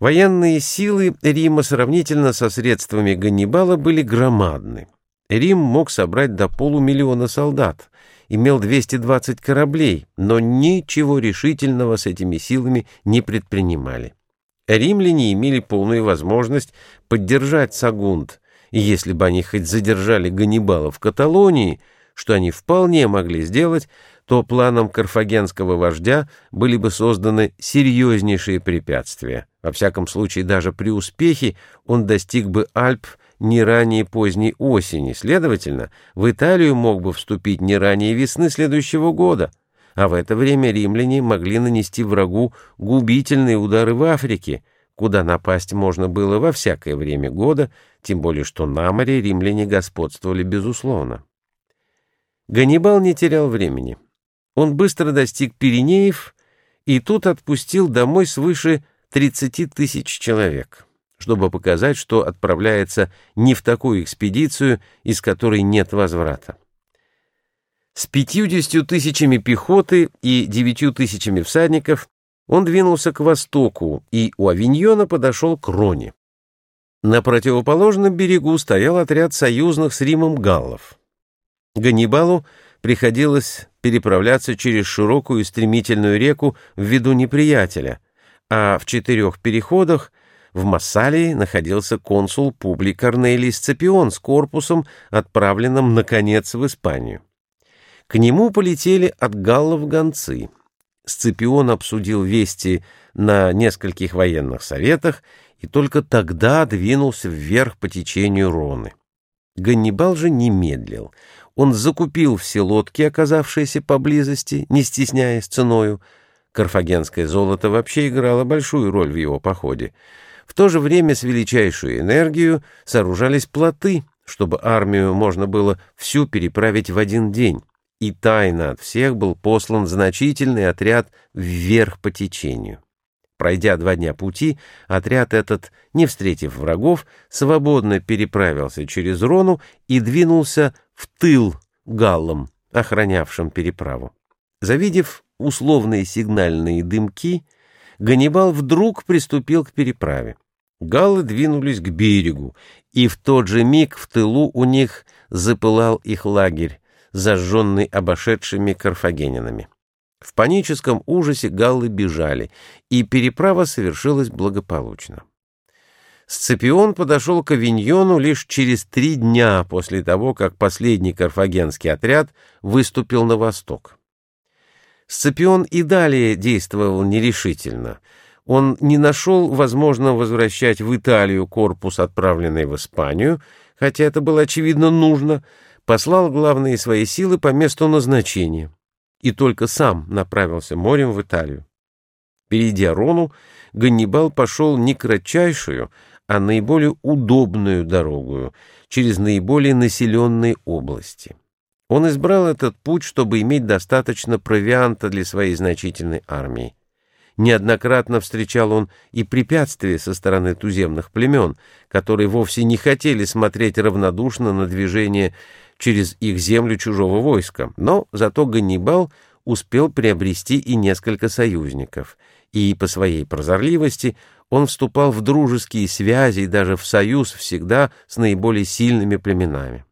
Военные силы Рима сравнительно со средствами Ганнибала были громадны. Рим мог собрать до полумиллиона солдат, имел 220 кораблей, но ничего решительного с этими силами не предпринимали. Римляне имели полную возможность поддержать Сагунт, и если бы они хоть задержали Ганнибала в Каталонии, что они вполне могли сделать, то планам карфагенского вождя были бы созданы серьезнейшие препятствия. Во всяком случае, даже при успехе он достиг бы Альп не ранее поздней осени, следовательно, в Италию мог бы вступить не ранее весны следующего года, а в это время римляне могли нанести врагу губительные удары в Африке, куда напасть можно было во всякое время года, тем более что на море римляне господствовали безусловно. Ганнибал не терял времени. Он быстро достиг Пиренеев и тут отпустил домой свыше 30 тысяч человек, чтобы показать, что отправляется не в такую экспедицию, из которой нет возврата. С 50 тысячами пехоты и 9 тысячами всадников он двинулся к востоку и у Авиньона подошел к Роне. На противоположном берегу стоял отряд союзных с Римом галлов. Ганнибалу приходилось переправляться через широкую и стремительную реку в виду неприятеля — а в четырех переходах в Массалии находился консул Публий Корнелий Сципион с корпусом, отправленным, наконец, в Испанию. К нему полетели от галлов гонцы. Сципион обсудил вести на нескольких военных советах и только тогда двинулся вверх по течению Роны. Ганнибал же не медлил. Он закупил все лодки, оказавшиеся поблизости, не стесняясь ценою, Карфагенское золото вообще играло большую роль в его походе. В то же время с величайшей энергией сооружались плоты, чтобы армию можно было всю переправить в один день. И тайно от всех был послан значительный отряд вверх по течению. Пройдя два дня пути, отряд этот, не встретив врагов, свободно переправился через Рону и двинулся в тыл галлам, охранявшим переправу. Завидев условные сигнальные дымки, Ганнибал вдруг приступил к переправе. Галлы двинулись к берегу, и в тот же миг в тылу у них запылал их лагерь, зажженный обошедшими карфагенинами. В паническом ужасе галлы бежали, и переправа совершилась благополучно. Сципион подошел к Авиньону лишь через три дня после того, как последний карфагенский отряд выступил на восток. Сципион и далее действовал нерешительно. Он не нашел возможно возвращать в Италию корпус, отправленный в Испанию, хотя это было очевидно нужно, послал главные свои силы по месту назначения и только сам направился морем в Италию. Перейдя Рону, Ганнибал пошел не кратчайшую, а наиболее удобную дорогу через наиболее населенные области. Он избрал этот путь, чтобы иметь достаточно провианта для своей значительной армии. Неоднократно встречал он и препятствия со стороны туземных племен, которые вовсе не хотели смотреть равнодушно на движение через их землю чужого войска, но зато Ганнибал успел приобрести и несколько союзников, и по своей прозорливости он вступал в дружеские связи и даже в союз всегда с наиболее сильными племенами.